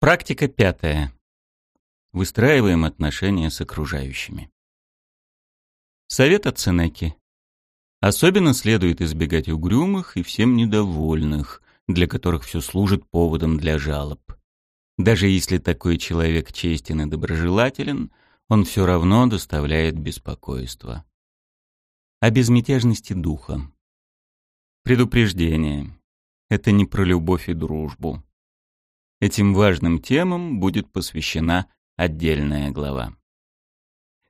Практика пятая. Выстраиваем отношения с окружающими. Совет от Сенеки. Особенно следует избегать угрюмых и всем недовольных, для которых все служит поводом для жалоб. Даже если такой человек честен и доброжелателен, он все равно доставляет беспокойство. О безмятежности духа. Предупреждение. Это не про любовь и дружбу. Этим важным темам будет посвящена отдельная глава.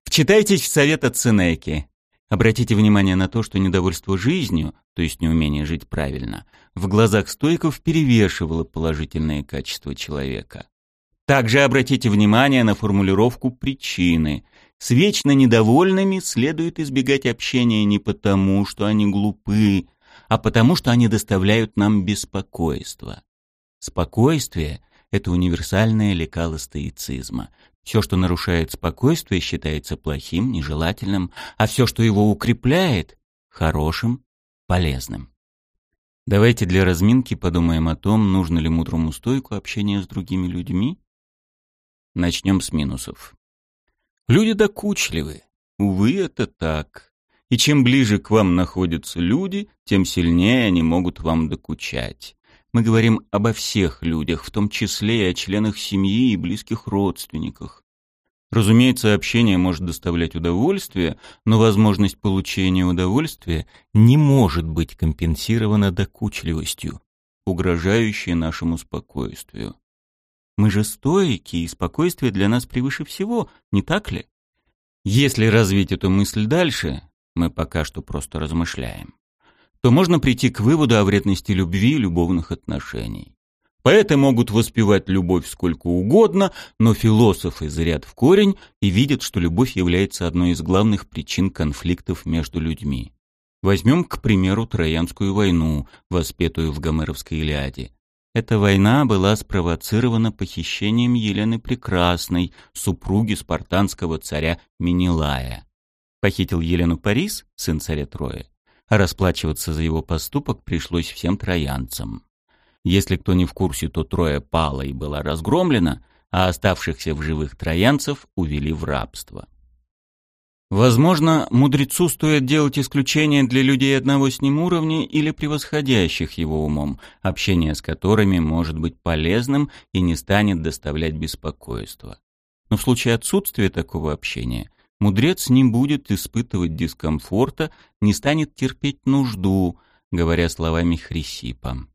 Вчитайтесь в совет от Сенеки. Обратите внимание на то, что недовольство жизнью, то есть неумение жить правильно, в глазах стойков перевешивало положительные качества человека. Также обратите внимание на формулировку причины. С вечно недовольными следует избегать общения не потому, что они глупы, а потому, что они доставляют нам беспокойство. Спокойствие — это универсальное лекало стоицизма. Все, что нарушает спокойствие, считается плохим, нежелательным, а все, что его укрепляет — хорошим, полезным. Давайте для разминки подумаем о том, нужно ли мудрому стойку общение с другими людьми. Начнем с минусов. Люди докучливы. Увы, это так. И чем ближе к вам находятся люди, тем сильнее они могут вам докучать. Мы говорим обо всех людях, в том числе и о членах семьи и близких родственниках. Разумеется, общение может доставлять удовольствие, но возможность получения удовольствия не может быть компенсирована докучливостью, угрожающей нашему спокойствию. Мы же стойки, и спокойствие для нас превыше всего, не так ли? Если развить эту мысль дальше, мы пока что просто размышляем, то можно прийти к выводу о вредности любви и любовных отношений. Поэты могут воспевать любовь сколько угодно, но философы зрят в корень и видят, что любовь является одной из главных причин конфликтов между людьми. Возьмем, к примеру, Троянскую войну, воспетую в Гомеровской Илиаде. Эта война была спровоцирована похищением Елены Прекрасной, супруги спартанского царя Менелая. Похитил Елену Парис, сын царя Троя, а расплачиваться за его поступок пришлось всем троянцам. Если кто не в курсе, то Троя пала и была разгромлена, а оставшихся в живых троянцев увели в рабство. Возможно, мудрецу стоит делать исключение для людей одного с ним уровня или превосходящих его умом, общение с которыми может быть полезным и не станет доставлять беспокойства. Но в случае отсутствия такого общения Мудрец не будет испытывать дискомфорта, не станет терпеть нужду, говоря словами Хрисипа.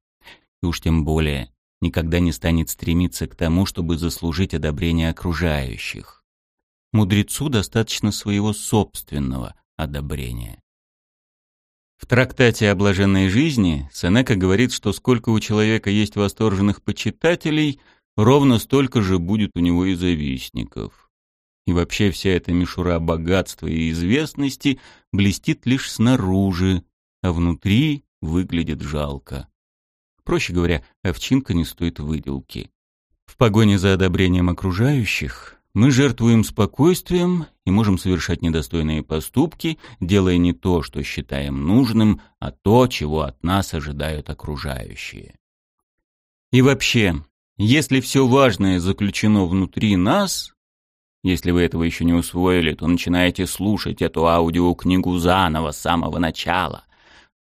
И уж тем более никогда не станет стремиться к тому, чтобы заслужить одобрение окружающих. Мудрецу достаточно своего собственного одобрения. В трактате о блаженной жизни Сенека говорит, что сколько у человека есть восторженных почитателей, ровно столько же будет у него и завистников. И вообще вся эта мишура богатства и известности блестит лишь снаружи, а внутри выглядит жалко. Проще говоря, овчинка не стоит выделки. В погоне за одобрением окружающих мы жертвуем спокойствием и можем совершать недостойные поступки, делая не то, что считаем нужным, а то, чего от нас ожидают окружающие. И вообще, если все важное заключено внутри нас, если вы этого еще не усвоили, то начинаете слушать эту аудиокнигу заново с самого начала.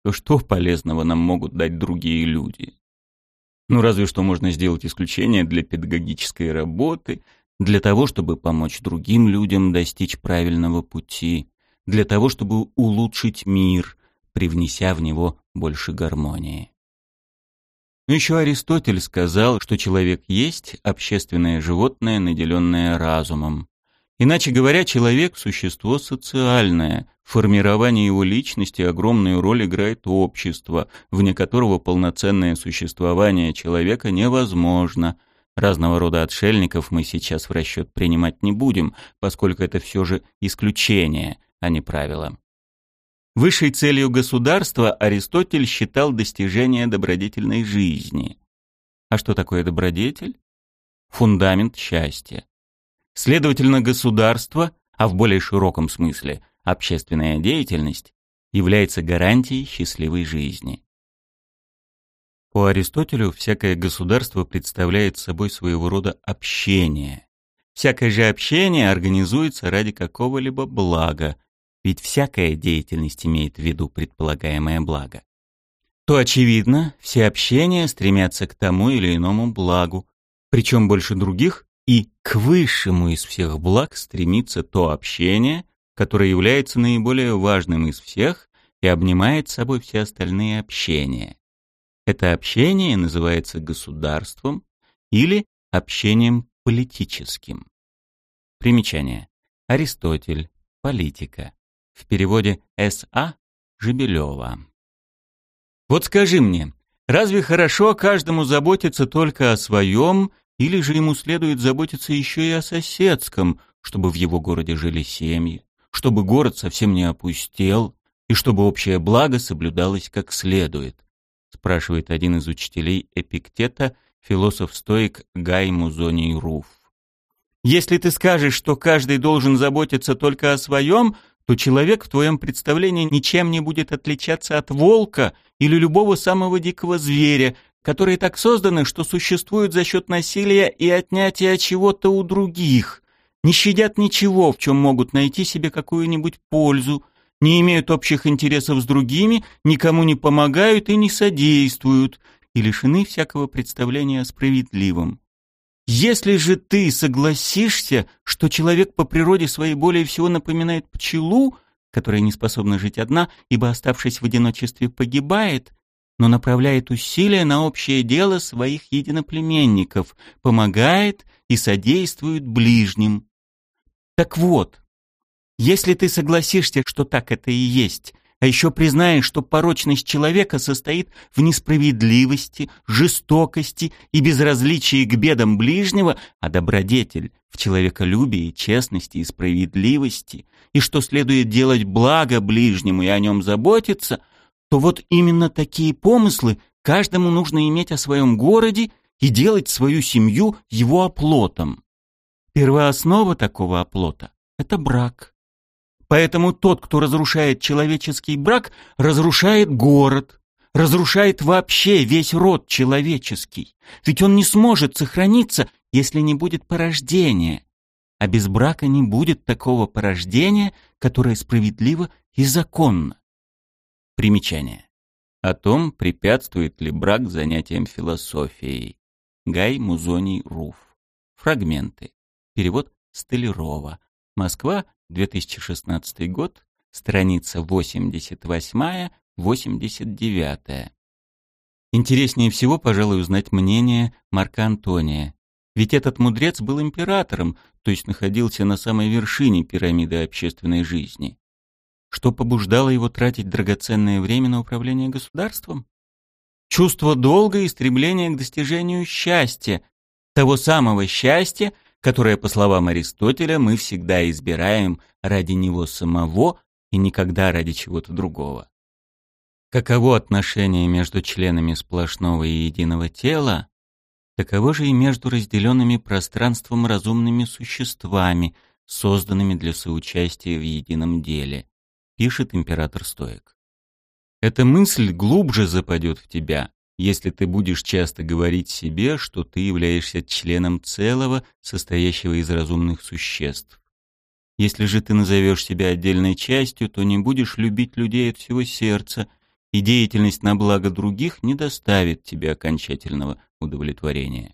То что полезного нам могут дать другие люди? Ну, разве что можно сделать исключение для педагогической работы, для того, чтобы помочь другим людям достичь правильного пути, для того, чтобы улучшить мир, привнеся в него больше гармонии. Но еще Аристотель сказал, что человек есть общественное животное, наделенное разумом. Иначе говоря, человек – существо социальное. В формировании его личности огромную роль играет общество, вне которого полноценное существование человека невозможно. Разного рода отшельников мы сейчас в расчет принимать не будем, поскольку это все же исключение, а не правило. Высшей целью государства Аристотель считал достижение добродетельной жизни. А что такое добродетель? Фундамент счастья. Следовательно, государство, а в более широком смысле общественная деятельность, является гарантией счастливой жизни. По Аристотелю всякое государство представляет собой своего рода общение. Всякое же общение организуется ради какого-либо блага, ведь всякая деятельность имеет в виду предполагаемое благо. То очевидно, все общения стремятся к тому или иному благу, причем больше других, и к высшему из всех благ стремится то общение, которое является наиболее важным из всех и обнимает собой все остальные общения. Это общение называется государством или общением политическим. Примечание. Аристотель. Политика. В переводе С.А. Жебелева. Вот скажи мне, разве хорошо каждому заботиться только о своем, или же ему следует заботиться еще и о соседском, чтобы в его городе жили семьи, чтобы город совсем не опустел, и чтобы общее благо соблюдалось как следует? спрашивает один из учителей Эпиктета, философ-стоик Гай Музоний Руф. Если ты скажешь, что каждый должен заботиться только о своем, то человек в твоем представлении ничем не будет отличаться от волка или любого самого дикого зверя, которые так созданы, что существуют за счет насилия и отнятия чего-то у других, не щадят ничего, в чем могут найти себе какую-нибудь пользу, не имеют общих интересов с другими, никому не помогают и не содействуют, и лишены всякого представления о справедливом. Если же ты согласишься, что человек по природе своей более всего напоминает пчелу, которая не способна жить одна, ибо, оставшись в одиночестве, погибает, но направляет усилия на общее дело своих единоплеменников, помогает и содействует ближним. Так вот, если ты согласишься, что так это и есть, а еще признаешь, что порочность человека состоит в несправедливости, жестокости и безразличии к бедам ближнего, а добродетель в человеколюбии, честности и справедливости, и что следует делать благо ближнему и о нем заботиться, то вот именно такие помыслы каждому нужно иметь о своем городе и делать свою семью его оплотом. Первооснова такого оплота – это брак. Поэтому тот, кто разрушает человеческий брак, разрушает город, разрушает вообще весь род человеческий. Ведь он не сможет сохраниться, если не будет порождения. А без брака не будет такого порождения, которое справедливо и законно. Примечание. О том, препятствует ли брак занятиям философией. Гай Музоний Руф. Фрагменты. Перевод Столярова. Москва, 2016 год, страница 88-89. Интереснее всего, пожалуй, узнать мнение Марка Антония. Ведь этот мудрец был императором, то есть находился на самой вершине пирамиды общественной жизни. Что побуждало его тратить драгоценное время на управление государством? Чувство долга и стремление к достижению счастья, того самого счастья, которое, по словам Аристотеля, мы всегда избираем ради него самого и никогда ради чего-то другого. Каково отношение между членами сплошного и единого тела, таково же и между разделенными пространством разумными существами, созданными для соучастия в едином деле, пишет император Стоик. Эта мысль глубже западет в тебя, если ты будешь часто говорить себе, что ты являешься членом целого, состоящего из разумных существ. Если же ты назовешь себя отдельной частью, то не будешь любить людей от всего сердца, и деятельность на благо других не доставит тебе окончательного удовлетворения.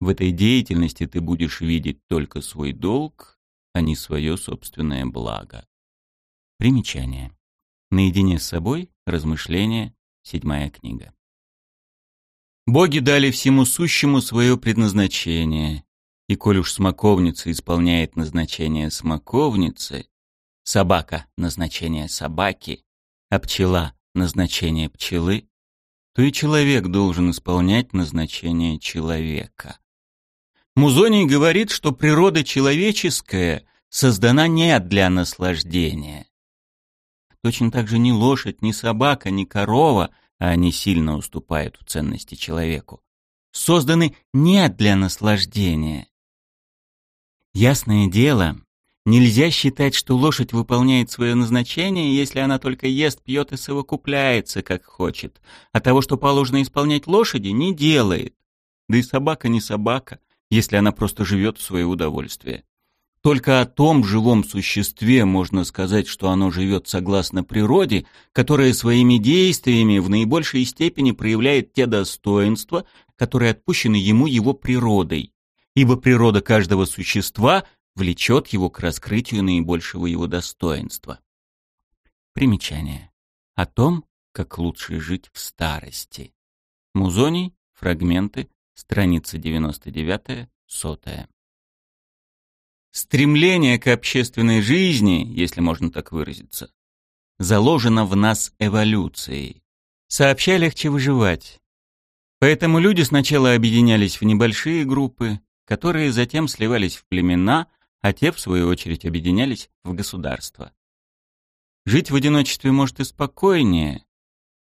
В этой деятельности ты будешь видеть только свой долг, а не свое собственное благо. Примечание. Наедине с собой. Размышления. Седьмая книга. Боги дали всему сущему свое предназначение, и коль уж смоковница исполняет назначение смоковницы, собака — назначение собаки, а пчела — назначение пчелы, то и человек должен исполнять назначение человека. Музоний говорит, что природа человеческая создана не для наслаждения. Точно так же ни лошадь, ни собака, ни корова — а они сильно уступают в ценности человеку, созданы не для наслаждения. Ясное дело, Нельзя считать, что лошадь выполняет свое назначение, если она только ест, пьет и совокупляется, как хочет. А того, что положено исполнять лошади, не делает. Да и собака не собака, если она просто живет в свое удовольствие. Только о том живом существе можно сказать, что оно живет согласно природе, которая своими действиями в наибольшей степени проявляет те достоинства, которые отпущены ему его природой. Ибо природа каждого существа влечет его к раскрытию наибольшего его достоинства. Примечание. О том, как лучше жить в старости. Музоний, фрагменты, страница 99, сотая. Стремление к общественной жизни, если можно так выразиться, заложено в нас эволюцией. Сообща легче выживать. Поэтому люди сначала объединялись в небольшие группы, которые затем сливались в племена, а те, в свою очередь, объединялись в государства. Жить в одиночестве может и спокойнее,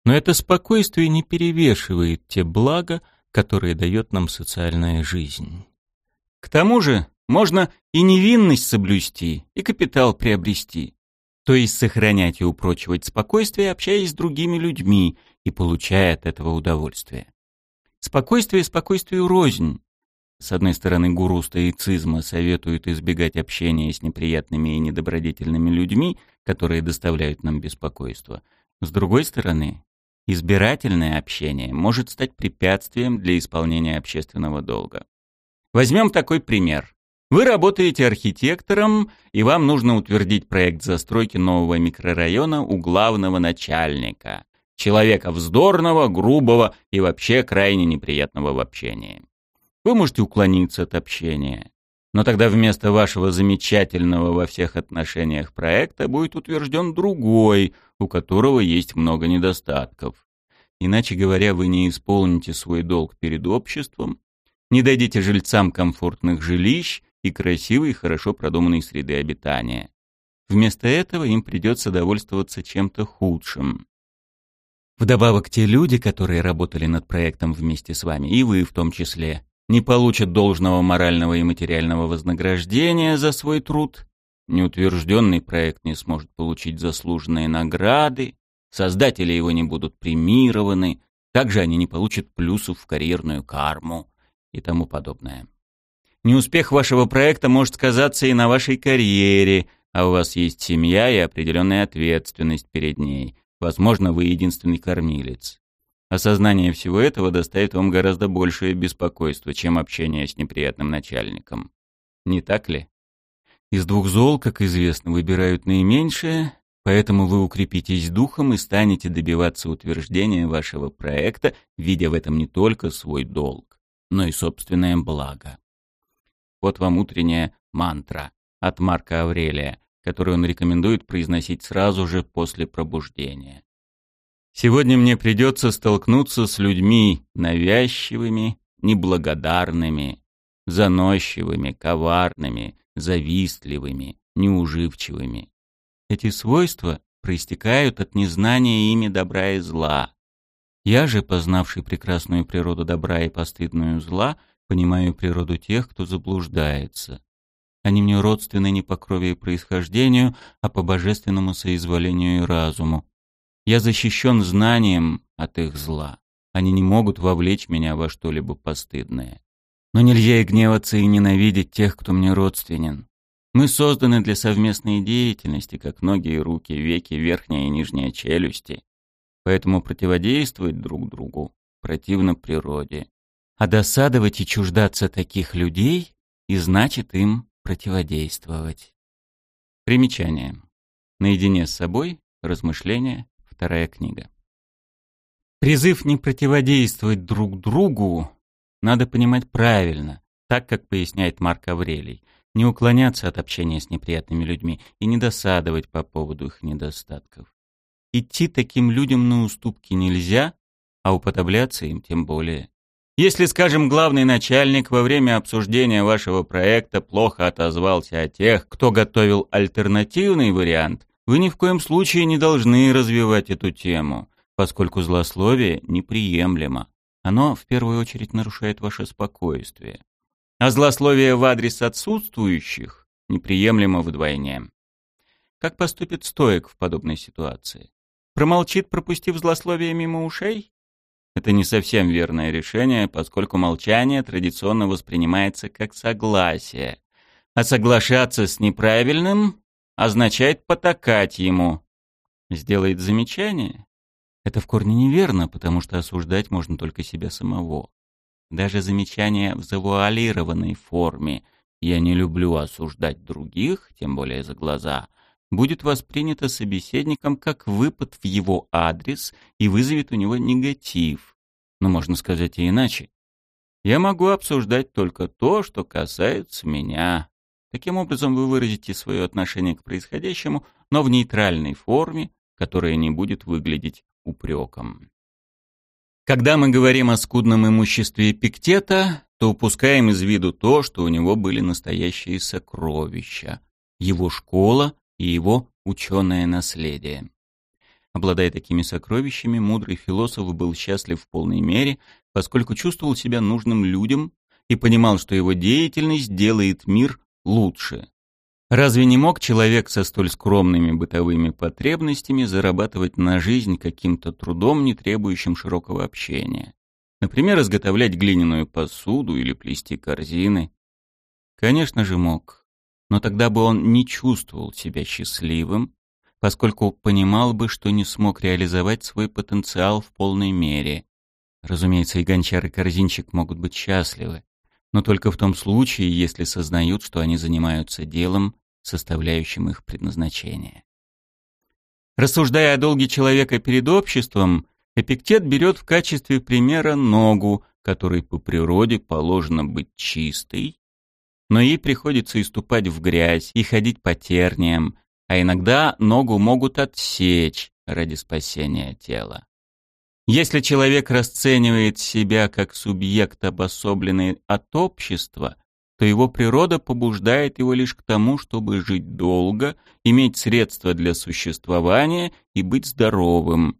но это спокойствие не перевешивает те блага, которые дает нам социальная жизнь. К тому же, можно и невинность соблюсти, и капитал приобрести. То есть сохранять и упрочивать спокойствие, общаясь с другими людьми и получая от этого удовольствие. Спокойствие спокойствию рознь. С одной стороны, гуру стоицизма советует избегать общения с неприятными и недобродетельными людьми, которые доставляют нам беспокойство. С другой стороны, избирательное общение может стать препятствием для исполнения общественного долга. Возьмем такой пример. Вы работаете архитектором, и вам нужно утвердить проект застройки нового микрорайона у главного начальника. Человека вздорного, грубого и вообще крайне неприятного в общении. Вы можете уклониться от общения. Но тогда вместо вашего замечательного во всех отношениях проекта будет утвержден другой, у которого есть много недостатков. Иначе говоря, вы не исполните свой долг перед обществом, не дадите жильцам комфортных жилищ и красивой, хорошо продуманной среды обитания. Вместо этого им придется довольствоваться чем-то худшим. Вдобавок, те люди, которые работали над проектом вместе с вами, и вы в том числе, не получат должного морального и материального вознаграждения за свой труд, неутвержденный проект не сможет получить заслуженные награды, создатели его не будут премированы, также они не получат плюсов в карьерную карму и тому подобное. Неуспех вашего проекта может сказаться и на вашей карьере, а у вас есть семья и определенная ответственность перед ней. Возможно, вы единственный кормилец. Осознание всего этого доставит вам гораздо большее беспокойство, чем общение с неприятным начальником. Не так ли? Из двух зол, как известно, выбирают наименьшее, поэтому вы укрепитесь духом и станете добиваться утверждения вашего проекта, видя в этом не только свой долг, но и собственное благо. Вот вам утренняя мантра от Марка Аврелия, которую он рекомендует произносить сразу же после пробуждения. Сегодня мне придется столкнуться с людьми навязчивыми, неблагодарными, заносчивыми, коварными, завистливыми, неуживчивыми. Эти свойства проистекают от незнания ими добра и зла. Я же, познавший прекрасную природу добра и постыдную зла, понимаю природу тех, кто заблуждается. Они мне родственны не по крови и происхождению, а по божественному соизволению и разуму. Я защищен знанием от их зла. Они не могут вовлечь меня во что-либо постыдное. Но нельзя и гневаться, и ненавидеть тех, кто мне родственен. Мы созданы для совместной деятельности, как ноги и руки, веки, верхняя и нижняя челюсти. Поэтому противодействовать друг другу противно природе. А досадовать и чуждаться таких людей и значит им противодействовать. Примечание. Наедине с собой. Размышления. Вторая книга. Призыв не противодействовать друг другу надо понимать правильно, так как поясняет Марк Аврелий. Не уклоняться от общения с неприятными людьми и не досадовать по поводу их недостатков. Идти таким людям на уступки нельзя, а уподобляться им тем более. Если, скажем, главный начальник во время обсуждения вашего проекта плохо отозвался о тех, кто готовил альтернативный вариант, вы ни в коем случае не должны развивать эту тему, поскольку злословие неприемлемо. Оно, в первую очередь, нарушает ваше спокойствие. А злословие в адрес отсутствующих неприемлемо вдвойне. Как поступит стоек в подобной ситуации? Промолчит, пропустив злословие мимо ушей? Это не совсем верное решение, поскольку молчание традиционно воспринимается как согласие. А соглашаться с неправильным означает потакать ему. Сделает замечание? Это в корне неверно, потому что осуждать можно только себя самого. Даже замечание в завуалированной форме «я не люблю осуждать других, тем более за глаза», будет воспринято собеседником как выпад в его адрес и вызовет у него негатив. Но можно сказать и иначе. Я могу обсуждать только то, что касается меня. Таким образом вы выразите свое отношение к происходящему, но в нейтральной форме, которая не будет выглядеть упреком. Когда мы говорим о скудном имуществе Эпиктета, то упускаем из виду то, что у него были настоящие сокровища. Его школа и его ученое наследие. Обладая такими сокровищами, мудрый философ был счастлив в полной мере, поскольку чувствовал себя нужным людям и понимал, что его деятельность делает мир лучше. Разве не мог человек со столь скромными бытовыми потребностями зарабатывать на жизнь каким-то трудом, не требующим широкого общения? Например, изготовлять глиняную посуду или плести корзины? Конечно же мог. Но тогда бы он не чувствовал себя счастливым, поскольку понимал бы, что не смог реализовать свой потенциал в полной мере. Разумеется, и гончар, и корзинчик могут быть счастливы, но только в том случае, если сознают, что они занимаются делом, составляющим их предназначение. Рассуждая о долге человека перед обществом, Эпиктет берет в качестве примера ногу, которой по природе положено быть чистой, но ей приходится и ступать в грязь, и ходить по терниям, а иногда ногу могут отсечь ради спасения тела. Если человек расценивает себя как субъект, обособленный от общества, то его природа побуждает его лишь к тому, чтобы жить долго, иметь средства для существования и быть здоровым.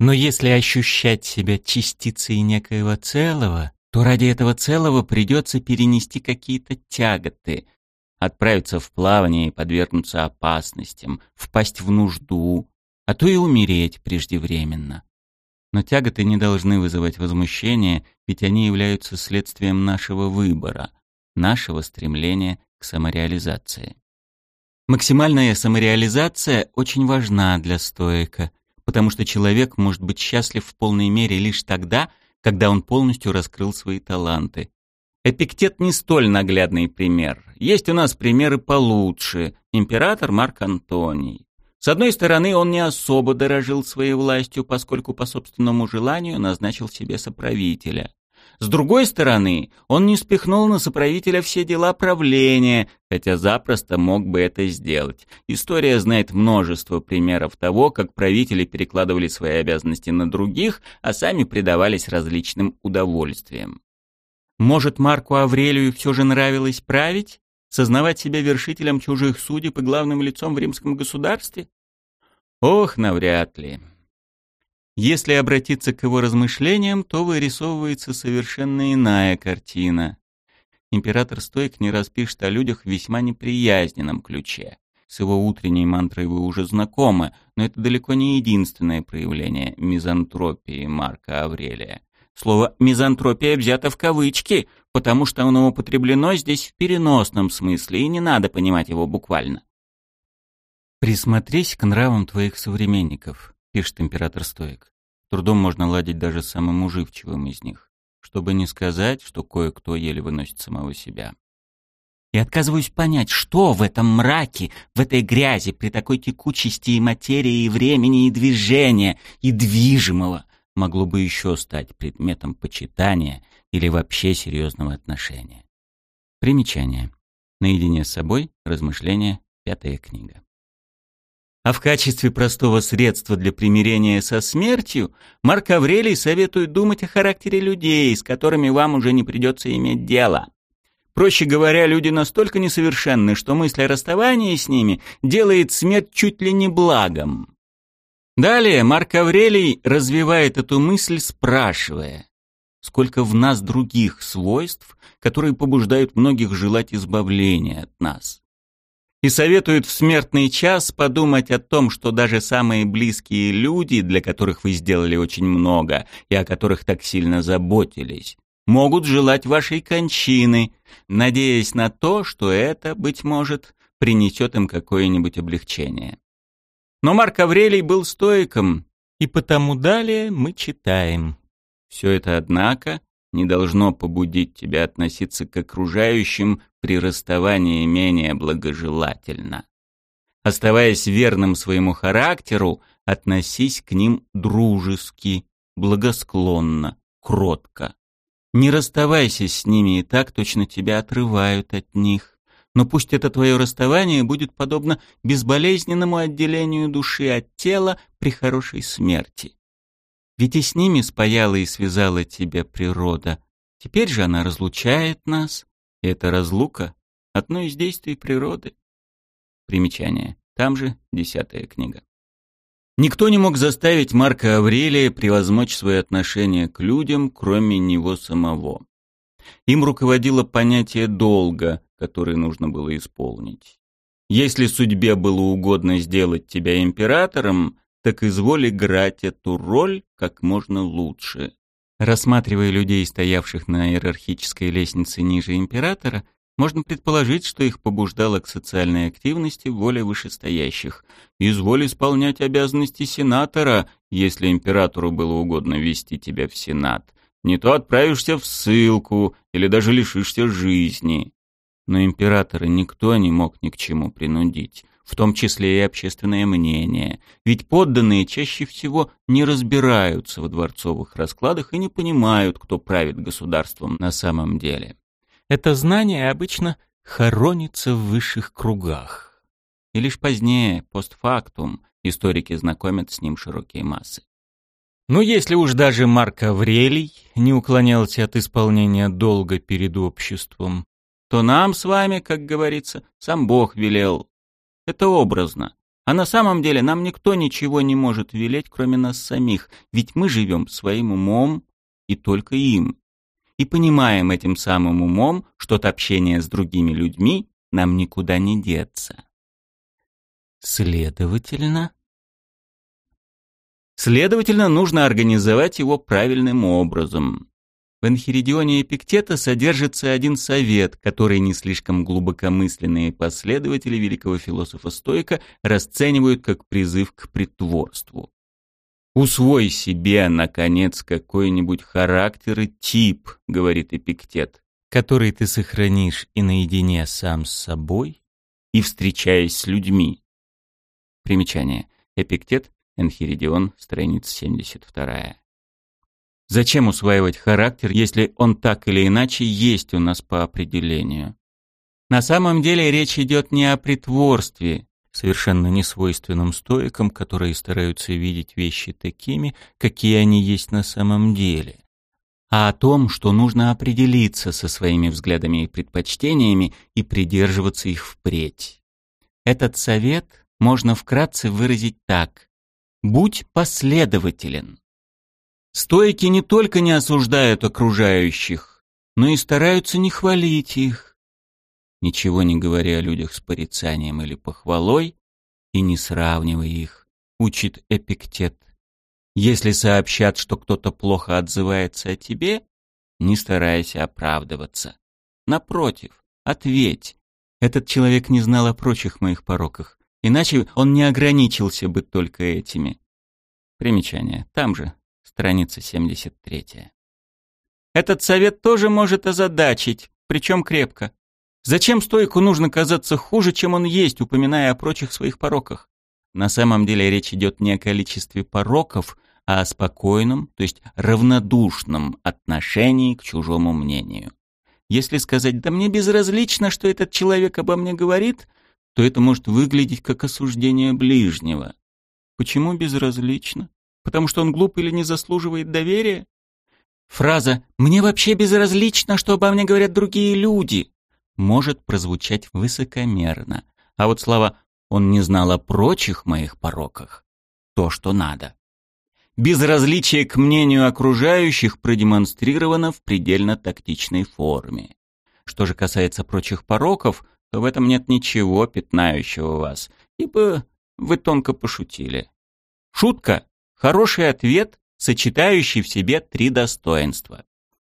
Но если ощущать себя частицей некоего целого, то ради этого целого придется перенести какие-то тяготы, отправиться в плавание и подвергнуться опасностям, впасть в нужду, а то и умереть преждевременно. Но тяготы не должны вызывать возмущение, ведь они являются следствием нашего выбора — нашего стремления к самореализации. Максимальная самореализация очень важна для стоика, потому что человек может быть счастлив в полной мере лишь тогда, когда он полностью раскрыл свои таланты. Эпиктет не столь наглядный пример. Есть у нас примеры получше. Император Марк Антоний. С одной стороны, он не особо дорожил своей властью, поскольку по собственному желанию назначил себе соправителя. С другой стороны, он не спихнул на соправителя все дела правления, хотя запросто мог бы это сделать. История знает множество примеров того, как правители перекладывали свои обязанности на других, а сами предавались различным удовольствиям. Может, Марку Аврелию все же нравилось править? Сознавать себя вершителем чужих судеб и главным лицом в римском государстве? Ох, навряд ли. Если обратиться к его размышлениям, то вырисовывается совершенно иная картина. Император Стоик не раз пишет о людях в весьма неприязненном ключе. С его утренней мантрой вы уже знакомы, но это далеко не единственное проявление мизантропии Марка Аврелия. Слово «мизантропия» взято в кавычки, потому что оно употреблено здесь в переносном смысле, и не надо понимать его буквально. «Присмотрись к нравам твоих современников», пишет император Стоик. Трудом можно ладить даже с самым уживчивым из них, чтобы не сказать, что кое-кто еле выносит самого себя. И отказываюсь понять, что в этом мраке, в этой грязи, при такой текучести и материи, и времени, и движения, и движимого, могло бы еще стать предметом почитания или вообще серьезного отношения. Примечание. Наедине с собой. Размышления. Пятая книга. А в качестве простого средства для примирения со смертью Марк Аврелий советует думать о характере людей, с которыми вам уже не придется иметь дело. Проще говоря, люди настолько несовершенны, что мысль о расставании с ними делает смерть чуть ли не благом. Далее Марк Аврелий развивает эту мысль, спрашивая, сколько в нас других свойств, которые побуждают многих желать избавления от нас. И советует в смертный час подумать о том, что даже самые близкие люди, для которых вы сделали очень много и о которых так сильно заботились, могут желать вашей кончины, надеясь на то, что это, быть может, принесет им какое-нибудь облегчение. Но Марк Аврелий был стоиком, и потому далее мы читаем. Все это, однако, не должно побудить тебя относиться к окружающим при расставании менее благожелательно. Оставаясь верным своему характеру, относись к ним дружески, благосклонно, кротко. Не расставайся с ними, и так точно тебя отрывают от них. Но пусть это твое расставание будет подобно безболезненному отделению души от тела при хорошей смерти. Ведь и с ними спаяла и связала тебя природа. Теперь же она разлучает нас, и эта разлука — одно из действий природы. Примечание. Там же десятая книга. Никто не мог заставить Марка Аврелия превозмочь свои отношения к людям, кроме него самого. Им руководило понятие долга, которое нужно было исполнить. Если судьбе было угодно сделать тебя императором, так изволь играть эту роль как можно лучше. Рассматривая людей, стоявших на иерархической лестнице ниже императора, можно предположить, что их побуждала к социальной активности воля вышестоящих. Изволь исполнять обязанности сенатора, если императору было угодно вести тебя в сенат. Не то отправишься в ссылку или даже лишишься жизни. Но императора никто не мог ни к чему принудить в том числе и общественное мнение, ведь подданные чаще всего не разбираются в дворцовых раскладах и не понимают, кто правит государством на самом деле. Это знание обычно хоронится в высших кругах. И лишь позднее, постфактум, историки знакомят с ним широкие массы. Но если уж даже Марк Аврелий не уклонялся от исполнения долга перед обществом, то нам с вами, как говорится, сам Бог велел это образно. А на самом деле нам никто ничего не может велеть, кроме нас самих, ведь мы живем своим умом и только им. И понимаем этим самым умом, что от общения с другими людьми нам никуда не деться. Следовательно... Следовательно, нужно организовать его правильным образом. В Энхиридионе Эпиктета содержится один совет, который не слишком глубокомысленные последователи великого философа-стоика расценивают как призыв к притворству. «Усвой себе, наконец, какой-нибудь характер и тип», — говорит Эпиктет, «который ты сохранишь и наедине сам с собой, и встречаясь с людьми». Примечание. Эпиктет, Энхиридион, страница 72. Зачем усваивать характер, если он так или иначе есть у нас по определению? На самом деле речь идет не о притворстве, совершенно несвойственным стоикам, которые стараются видеть вещи такими, какие они есть на самом деле, а о том, что нужно определиться со своими взглядами и предпочтениями и придерживаться их впредь. Этот совет можно вкратце выразить так. Будь последователен. Стоики не только не осуждают окружающих, но и стараются не хвалить их. Ничего не говоря о людях с порицанием или похвалой, и не сравнивая их, учит Эпиктет. Если сообщат, что кто-то плохо отзывается о тебе, не старайся оправдываться. Напротив, ответь. Этот человек не знал о прочих моих пороках, иначе он не ограничился бы только этими. Примечание. Там же, страница 73. Этот совет тоже может озадачить, причем крепко. Зачем стойку нужно казаться хуже, чем он есть, упоминая о прочих своих пороках? На самом деле речь идет не о количестве пороков, а о спокойном, то есть равнодушном отношении к чужому мнению. Если сказать «да мне безразлично, что этот человек обо мне говорит», то это может выглядеть как осуждение ближнего. Почему безразлично? Потому что он глуп или не заслуживает доверия? Фраза «мне вообще безразлично, что обо мне говорят другие люди» может прозвучать высокомерно. А вот слова «он не знал о прочих моих пороках» — то, что надо. Безразличие к мнению окружающих продемонстрировано в предельно тактичной форме. Что же касается прочих пороков, то в этом нет ничего пятнающего вас, ибо вы тонко пошутили. Шутка — хороший ответ, сочетающий в себе три достоинства.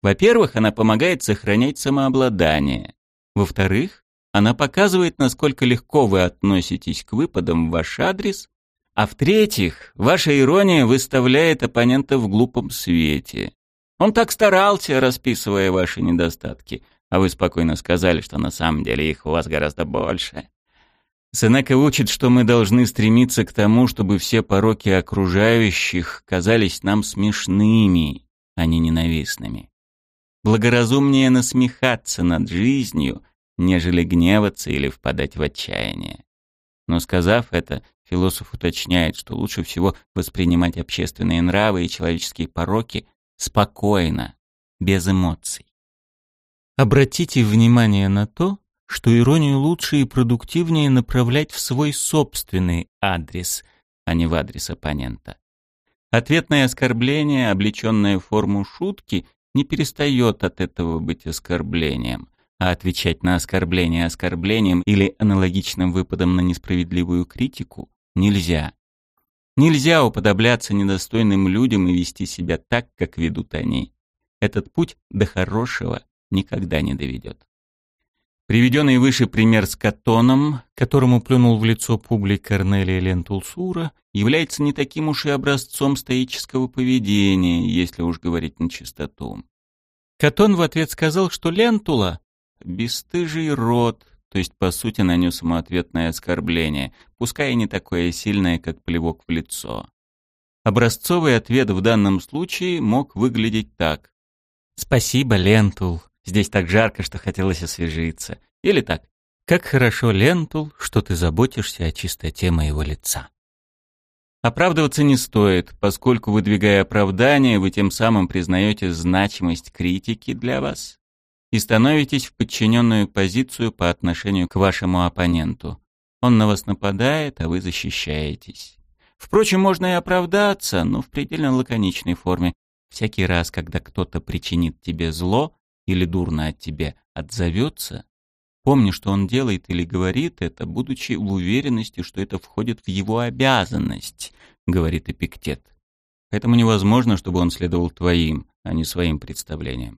Во-первых, она помогает сохранять самообладание. Во-вторых, она показывает, насколько легко вы относитесь к выпадам в ваш адрес. А в-третьих, ваша ирония выставляет оппонента в глупом свете. Он так старался, расписывая ваши недостатки, а вы спокойно сказали, что на самом деле их у вас гораздо больше. Сенека учит, что мы должны стремиться к тому, чтобы все пороки окружающих казались нам смешными, а не ненавистными. Благоразумнее насмехаться над жизнью, нежели гневаться или впадать в отчаяние. Но сказав это, философ уточняет, что лучше всего воспринимать общественные нравы и человеческие пороки спокойно, без эмоций. Обратите внимание на то, что иронию лучше и продуктивнее направлять в свой собственный адрес, а не в адрес оппонента. Ответное оскорбление, облеченное в форму шутки, не перестает от этого быть оскорблением, а отвечать на оскорбление оскорблением или аналогичным выпадом на несправедливую критику нельзя. Нельзя уподобляться недостойным людям и вести себя так, как ведут они. Этот путь до хорошего никогда не доведет. Приведенный выше пример с Катоном, которому плюнул в лицо публик Корнелия Лентулсура, является не таким уж и образцом стоического поведения, если уж говорить на чистоту. Катон в ответ сказал, что Лентула — бесстыжий род, то есть, по сути, нанес ответное оскорбление, пускай и не такое сильное, как плевок в лицо. Образцовый ответ в данном случае мог выглядеть так. «Спасибо, Лентул, Здесь так жарко, что хотелось освежиться. Или так. Как хорошо, Лентул, что ты заботишься о чистоте моего лица. Оправдываться не стоит, поскольку, выдвигая оправдание, вы тем самым признаете значимость критики для вас и становитесь в подчиненную позицию по отношению к вашему оппоненту. Он на вас нападает, а вы защищаетесь. Впрочем, можно и оправдаться, но в предельно лаконичной форме. Всякий раз, когда кто-то причинит тебе зло, или дурно от тебя отзовется, помни, что он делает или говорит это, будучи в уверенности, что это входит в его обязанность, говорит Эпиктет. Поэтому невозможно, чтобы он следовал твоим, а не своим представлениям.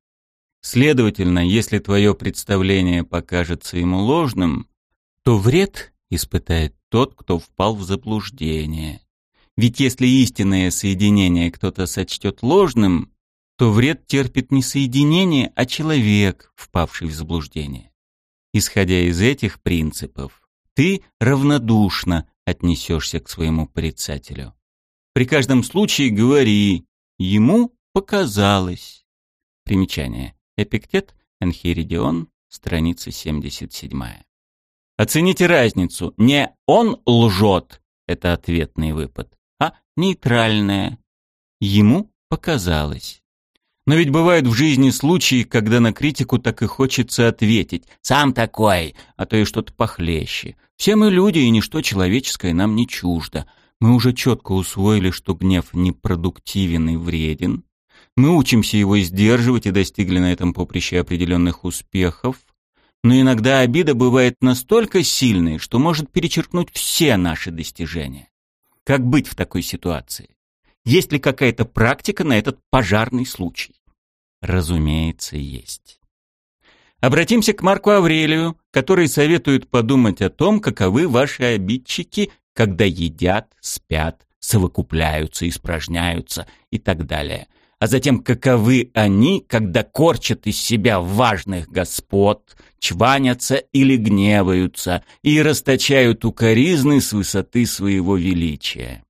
Следовательно, если твое представление покажется ему ложным, то вред испытает тот, кто впал в заблуждение. Ведь если истинное соединение кто-то сочтет ложным, то вред терпит не соединение, а человек, впавший в заблуждение. Исходя из этих принципов, ты равнодушно отнесешься к своему порицателю. При каждом случае говори «ему показалось». Примечание. Эпиктет, Энхиридион, страница 77. Оцените разницу. Не «он лжет» — это ответный выпад, а нейтральное. Ему показалось. Но ведь бывают в жизни случаи, когда на критику так и хочется ответить. «Сам такой», а то и что-то похлеще. Все мы люди, и ничто человеческое нам не чуждо. Мы уже четко усвоили, что гнев непродуктивен и вреден. Мы учимся его сдерживать и достигли на этом поприще определенных успехов. Но иногда обида бывает настолько сильной, что может перечеркнуть все наши достижения. Как быть в такой ситуации? Есть ли какая-то практика на этот пожарный случай? Разумеется, есть. Обратимся к Марку Аврелию, который советует подумать о том, каковы ваши обидчики, когда едят, спят, совокупляются, испражняются и так далее. А затем, каковы они, когда корчат из себя важных господ, чванятся или гневаются и расточают укоризны с высоты своего величия.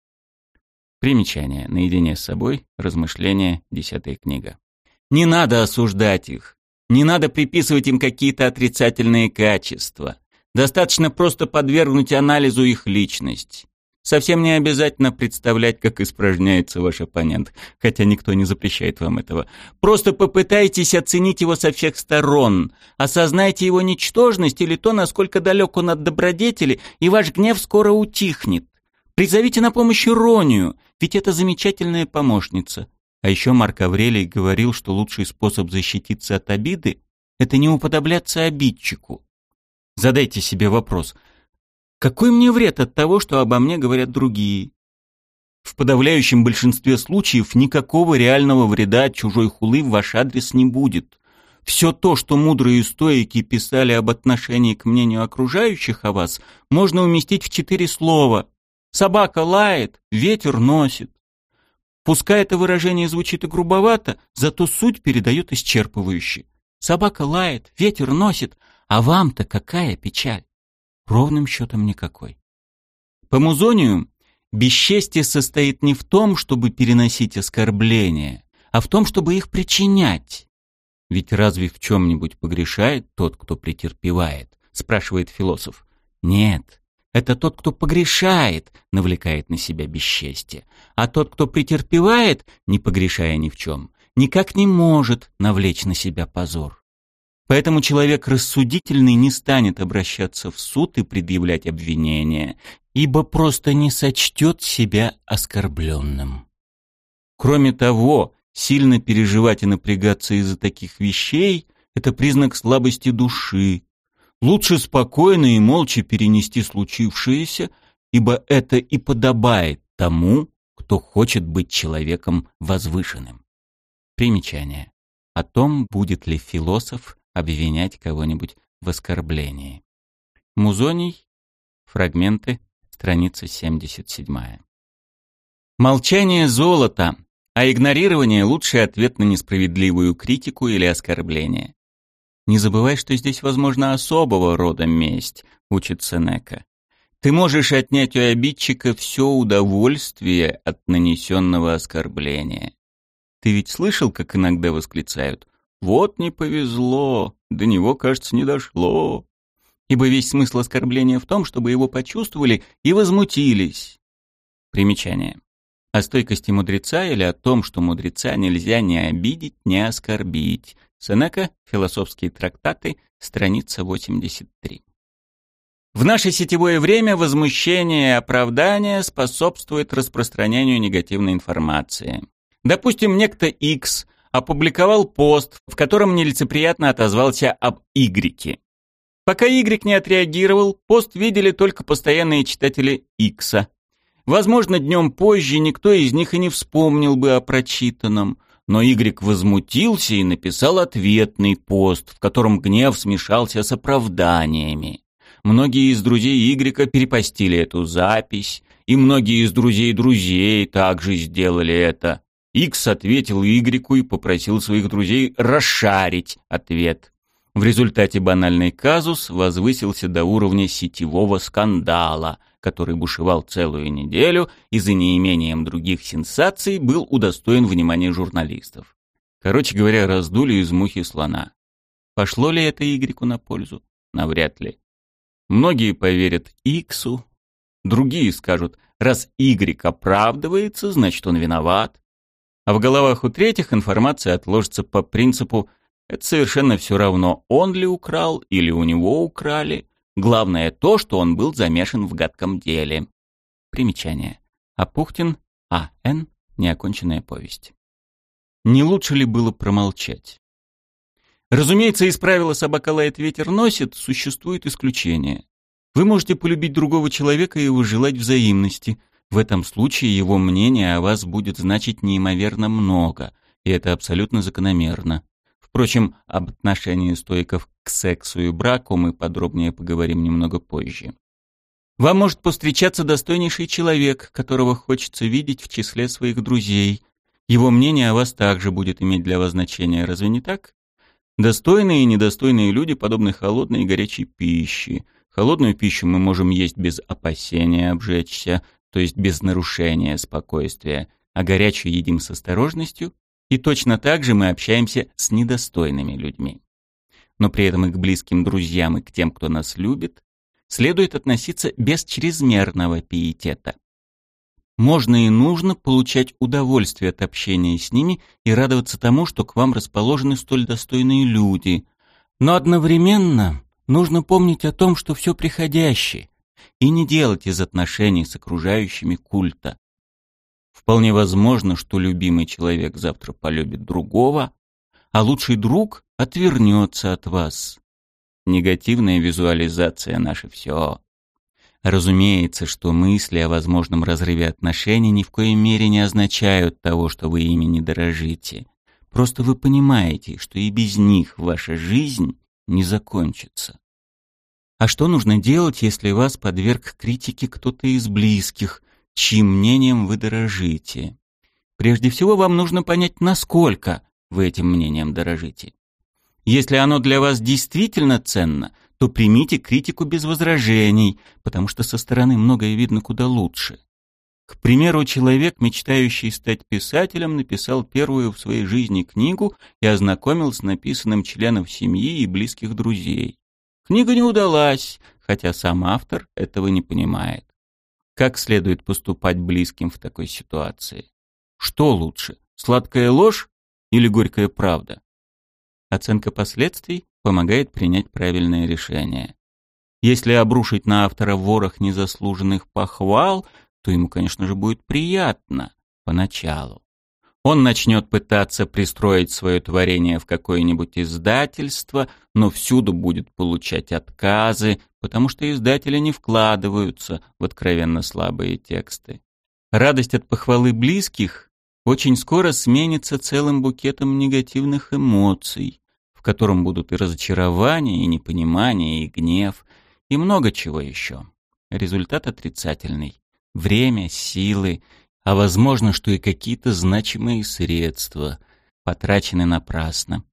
Примечание. Наедине с собой. Размышления. Десятая книга. Не надо осуждать их. Не надо приписывать им какие-то отрицательные качества. Достаточно просто подвергнуть анализу их личность. Совсем не обязательно представлять, как испражняется ваш оппонент, хотя никто не запрещает вам этого. Просто попытайтесь оценить его со всех сторон. Осознайте его ничтожность или то, насколько далек он от добродетели, и ваш гнев скоро утихнет. Призовите на помощь иронию, ведь это замечательная помощница. А еще Марк Аврелий говорил, что лучший способ защититься от обиды – это не уподобляться обидчику. Задайте себе вопрос. Какой мне вред от того, что обо мне говорят другие? В подавляющем большинстве случаев никакого реального вреда от чужой хулы в ваш адрес не будет. Все то, что мудрые стоики писали об отношении к мнению окружающих о вас, можно уместить в четыре слова. Собака лает, ветер носит. Пускай это выражение звучит и грубовато, зато суть передает исчерпывающе. Собака лает, ветер носит, а вам-то какая печаль? Ровным счетом никакой. По музонию бесчестие состоит не в том, чтобы переносить оскорбления, а в том, чтобы их причинять. Ведь разве в чем-нибудь погрешает тот, кто претерпевает? Спрашивает философ. Нет, это тот, кто погрешает, навлекает на себя бесчестие. А тот, кто претерпевает, не погрешая ни в чем, никак не может навлечь на себя позор. Поэтому человек рассудительный не станет обращаться в суд и предъявлять обвинения, ибо просто не сочтет себя оскорбленным. Кроме того, сильно переживать и напрягаться из-за таких вещей – это признак слабости души. Лучше спокойно и молча перенести случившееся, ибо это и подобает тому, кто хочет быть человеком возвышенным. Примечание. О том, будет ли философ обвинять кого-нибудь в оскорблении. Музоний. Фрагменты. Страница 77. Молчание золота, а игнорирование – лучший ответ на несправедливую критику или оскорбление. Не забывай, что здесь возможно особого рода месть, учит Сенека. Ты можешь отнять у обидчика все удовольствие от нанесенного оскорбления. Ты ведь слышал, как иногда восклицают вот не повезло, до него, кажется, не дошло. Ибо весь смысл оскорбления в том, чтобы его почувствовали и возмутились. Примечание. О стойкости мудреца или о том, что мудреца нельзя ни обидеть, ни оскорбить. Сенека, Философские трактаты, страница 83. В наше сетевое время возмущение и оправдание способствует распространению негативной информации. Допустим, некто X – опубликовал пост, в котором нелицеприятно отозвался об Игреке. Пока Игрек не отреагировал, пост видели только постоянные читатели Икса. Возможно, днем позже никто из них и не вспомнил бы о прочитанном, но Игрек возмутился и написал ответный пост, в котором гнев смешался с оправданиями. Многие из друзей Игрека перепостили эту запись, и многие из друзей друзей также сделали это. Икс ответил Игреку и попросил своих друзей расшарить ответ. В результате банальный казус возвысился до уровня сетевого скандала, который бушевал целую неделю и за неимением других сенсаций был удостоен внимания журналистов. Короче говоря, раздули из мухи слона. Пошло ли это Игреку на пользу? Навряд ли. Многие поверят Иксу, другие скажут, раз Игрек оправдывается, значит он виноват а в головах у третьих информация отложится по принципу «это совершенно все равно, он ли украл или у него украли, главное то, что он был замешан в гадком деле». Примечание. Апухтин, А.Н. Неоконченная повесть. Не лучше ли было промолчать? Разумеется, из правила «собака лает, ветер носит» существует исключение. Вы можете полюбить другого человека и его желать взаимности, в этом случае его мнение о вас будет значить неимоверно много, и это абсолютно закономерно. Впрочем, об отношении стоиков к сексу и браку мы подробнее поговорим немного позже. Вам может повстречаться достойнейший человек, которого хочется видеть в числе своих друзей. Его мнение о вас также будет иметь для вас значение, разве не так? Достойные и недостойные люди подобны холодной и горячей пище. Холодную пищу мы можем есть без опасения обжечься, то есть без нарушения спокойствия, а горячую едим с осторожностью, и точно так же мы общаемся с недостойными людьми. Но при этом и к близким друзьям, и к тем, кто нас любит, следует относиться без чрезмерного пиетета. Можно и нужно получать удовольствие от общения с ними и радоваться тому, что к вам расположены столь достойные люди. Но одновременно нужно помнить о том, что все приходящее, и не делать из отношений с окружающими культа. Вполне возможно, что любимый человек завтра полюбит другого, а лучший друг отвернется от вас. Негативная визуализация — наше все. Разумеется, что мысли о возможном разрыве отношений ни в коей мере не означают того, что вы ими не дорожите. Просто вы понимаете, что и без них ваша жизнь не закончится. А что нужно делать, если вас подверг критике кто-то из близких, чьим мнением вы дорожите? Прежде всего, вам нужно понять, насколько вы этим мнением дорожите. Если оно для вас действительно ценно, то примите критику без возражений, потому что со стороны многое видно куда лучше. К примеру, человек, мечтающий стать писателем, написал первую в своей жизни книгу и ознакомил с написанным членов семьи и близких друзей. Книга не удалась, хотя сам автор этого не понимает. Как следует поступать близким в такой ситуации? Что лучше, сладкая ложь или горькая правда? Оценка последствий помогает принять правильное решение. Если обрушить на автора ворох незаслуженных похвал, то ему, конечно же, будет приятно поначалу. Он начнет пытаться пристроить свое творение в какое-нибудь издательство, но всюду будет получать отказы, потому что издатели не вкладываются в откровенно слабые тексты. Радость от похвалы близких очень скоро сменится целым букетом негативных эмоций, в котором будут и разочарование, и непонимание, и гнев, и много чего еще. Результат отрицательный время, силы, а возможно, что и какие-то значимые средства потрачены напрасно.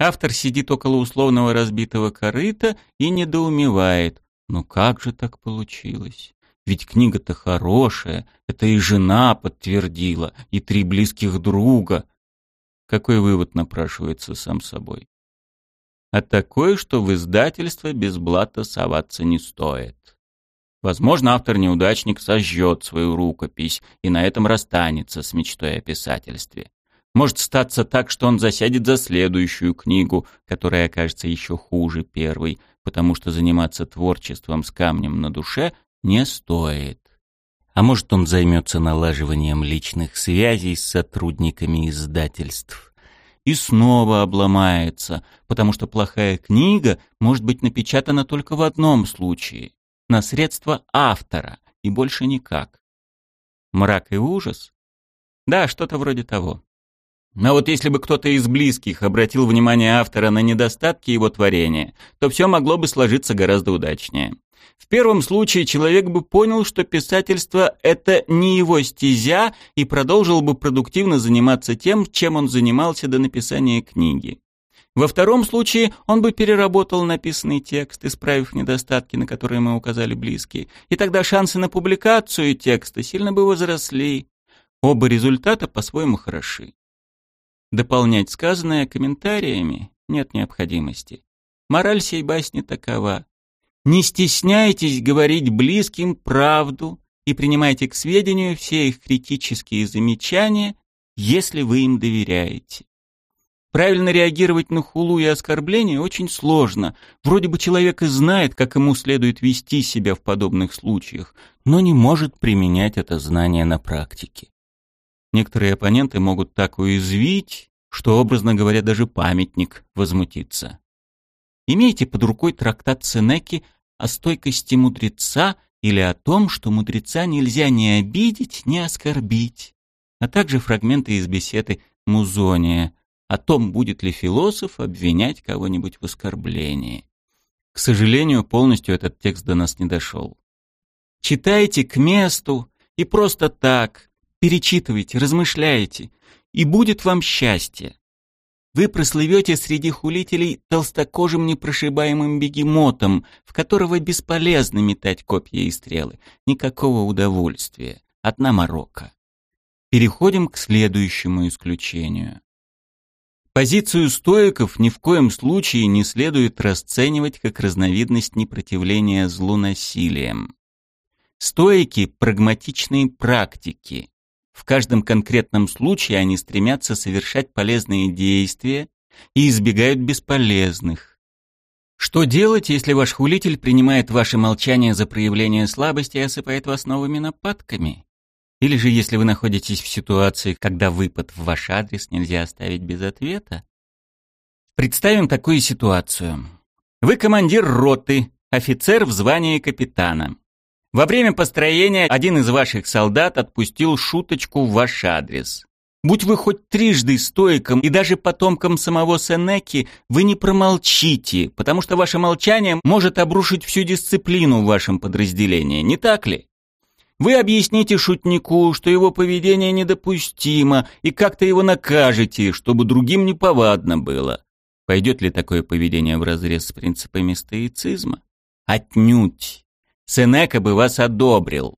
Автор сидит около условного разбитого корыта и недоумевает. Ну как же так получилось? Ведь книга-то хорошая, это и жена подтвердила, и три близких друга. Какой вывод напрашивается сам собой? А такой, что в издательство без блата соваться не стоит. Возможно, автор-неудачник сожжет свою рукопись и на этом расстанется с мечтой о писательстве. Может статься так, что он засядет за следующую книгу, которая окажется еще хуже первой, потому что заниматься творчеством с камнем на душе не стоит. А может, он займется налаживанием личных связей с сотрудниками издательств. И снова обломается, потому что плохая книга может быть напечатана только в одном случае на средства автора и больше никак. Мрак и ужас? Да, что-то вроде того. Но вот если бы кто-то из близких обратил внимание автора на недостатки его творения, то все могло бы сложиться гораздо удачнее. В первом случае человек бы понял, что писательство — это не его стезя, и продолжил бы продуктивно заниматься тем, чем он занимался до написания книги. Во втором случае он бы переработал написанный текст, исправив недостатки, на которые мы указали близкие, и тогда шансы на публикацию текста сильно бы возросли. Оба результата по-своему хороши. Дополнять сказанное комментариями нет необходимости. Мораль сей басни такова. Не стесняйтесь говорить близким правду и принимайте к сведению все их критические замечания, если вы им доверяете. Правильно реагировать на хулу и оскорбление очень сложно. Вроде бы человек и знает, как ему следует вести себя в подобных случаях, но не может применять это знание на практике. Некоторые оппоненты могут так уязвить, что, образно говоря, даже памятник возмутится. Имейте под рукой трактат Сенеки о стойкости мудреца или о том, что мудреца нельзя ни обидеть, ни оскорбить, а также фрагменты из беседы Музония, о том, будет ли философ обвинять кого-нибудь в оскорблении. К сожалению, полностью этот текст до нас не дошел. Читайте к месту и просто так, перечитывайте, размышляйте, и будет вам счастье. Вы прослывете среди хулителей толстокожим непрошибаемым бегемотом, в которого бесполезно метать копья и стрелы. Никакого удовольствия. Одна морока. Переходим к следующему исключению. Позицию стоиков ни в коем случае не следует расценивать как разновидность непротивления злу насилием. Стоики – прагматичные практики. В каждом конкретном случае они стремятся совершать полезные действия и избегают бесполезных. Что делать, если ваш хулитель принимает ваше молчание за проявление слабости и осыпает вас новыми нападками? Или же если вы находитесь в ситуации, когда выпад в ваш адрес нельзя оставить без ответа? Представим такую ситуацию. Вы командир роты, офицер в звании капитана. Во время построения один из ваших солдат отпустил шуточку в ваш адрес. Будь вы хоть трижды стоиком и даже потомком самого Сенеки, вы не промолчите, потому что ваше молчание может обрушить всю дисциплину в вашем подразделении, не так ли? Вы объясните шутнику, что его поведение недопустимо, и как-то его накажете, чтобы другим неповадно было. Пойдет ли такое поведение вразрез с принципами стоицизма? Отнюдь. Сенека бы вас одобрил.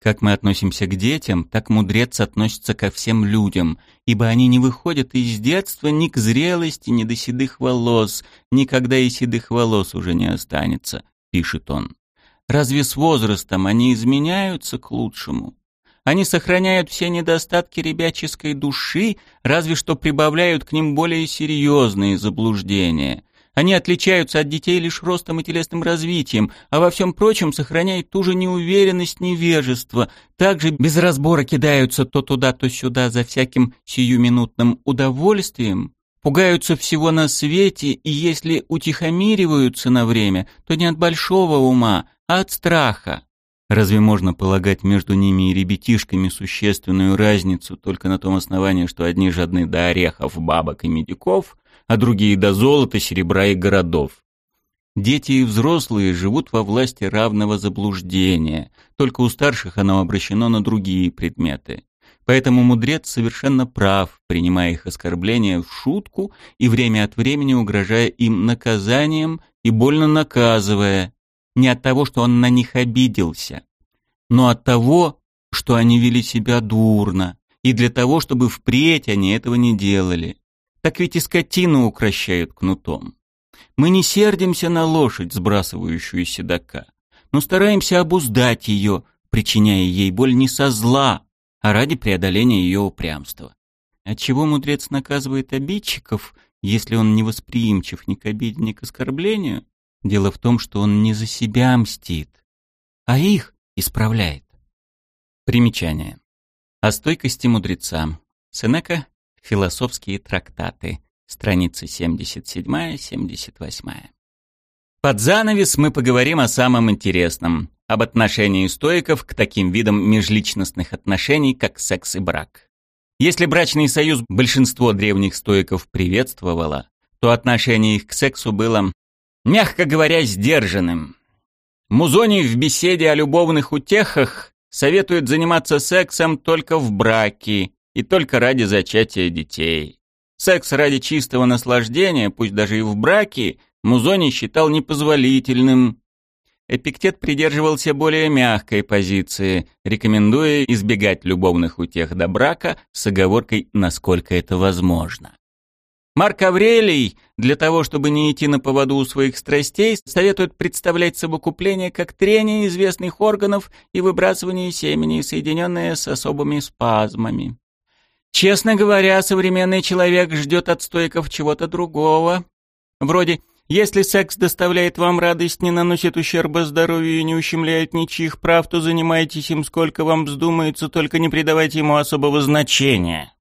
Как мы относимся к детям, так мудрец относится ко всем людям, ибо они не выходят из детства ни к зрелости, ни до седых волос, никогда и седых волос уже не останется, пишет он. Разве с возрастом они изменяются к лучшему? Они сохраняют все недостатки ребяческой души, разве что прибавляют к ним более серьезные заблуждения – они отличаются от детей лишь ростом и телесным развитием, а во всем прочем сохраняют ту же неуверенность, невежество. Также без разбора кидаются то туда, то сюда за всяким сиюминутным удовольствием, пугаются всего на свете, и если утихомириваются на время, то не от большого ума, а от страха. Разве можно полагать между ними и ребятишками существенную разницу только на том основании, что одни жадны до орехов, бабок и медиков, а другие до золота, серебра и городов. Дети и взрослые живут во власти равного заблуждения, только у старших оно обращено на другие предметы. Поэтому мудрец совершенно прав, принимая их оскорбления в шутку и время от времени угрожая им наказанием и больно наказывая, не от того, что он на них обиделся, но от того, что они вели себя дурно, и для того, чтобы впредь они этого не делали. Так ведь и скотину укращают кнутом. Мы не сердимся на лошадь, сбрасывающую седока, но стараемся обуздать ее, причиняя ей боль не со зла, а ради преодоления ее упрямства. Отчего мудрец наказывает обидчиков, если он не восприимчив ни к обиде, ни к оскорблению? Дело в том, что он не за себя мстит, а их исправляет. Примечание. О стойкости мудреца. Сенека Философские трактаты. Страницы 77-78. Под занавес мы поговорим о самом интересном, об отношении стоиков к таким видам межличностных отношений, как секс и брак. Если брачный союз большинство древних стоиков приветствовало, то отношение их к сексу было, мягко говоря, сдержанным. Музоний в беседе о любовных утехах советует заниматься сексом только в браке, и только ради зачатия детей. Секс ради чистого наслаждения, пусть даже и в браке, Музони считал непозволительным. Эпиктет придерживался более мягкой позиции, рекомендуя избегать любовных утех до брака с оговоркой «насколько это возможно». Марк Аврелий, для того, чтобы не идти на поводу у своих страстей, советует представлять совокупление как трение известных органов и выбрасывание семени, соединенное с особыми спазмами. Честно говоря, современный человек ждет от стойков чего-то другого. Вроде «Если секс доставляет вам радость, не наносит ущерба здоровью и не ущемляет ничьих прав, то занимайтесь им сколько вам вздумается, только не придавайте ему особого значения».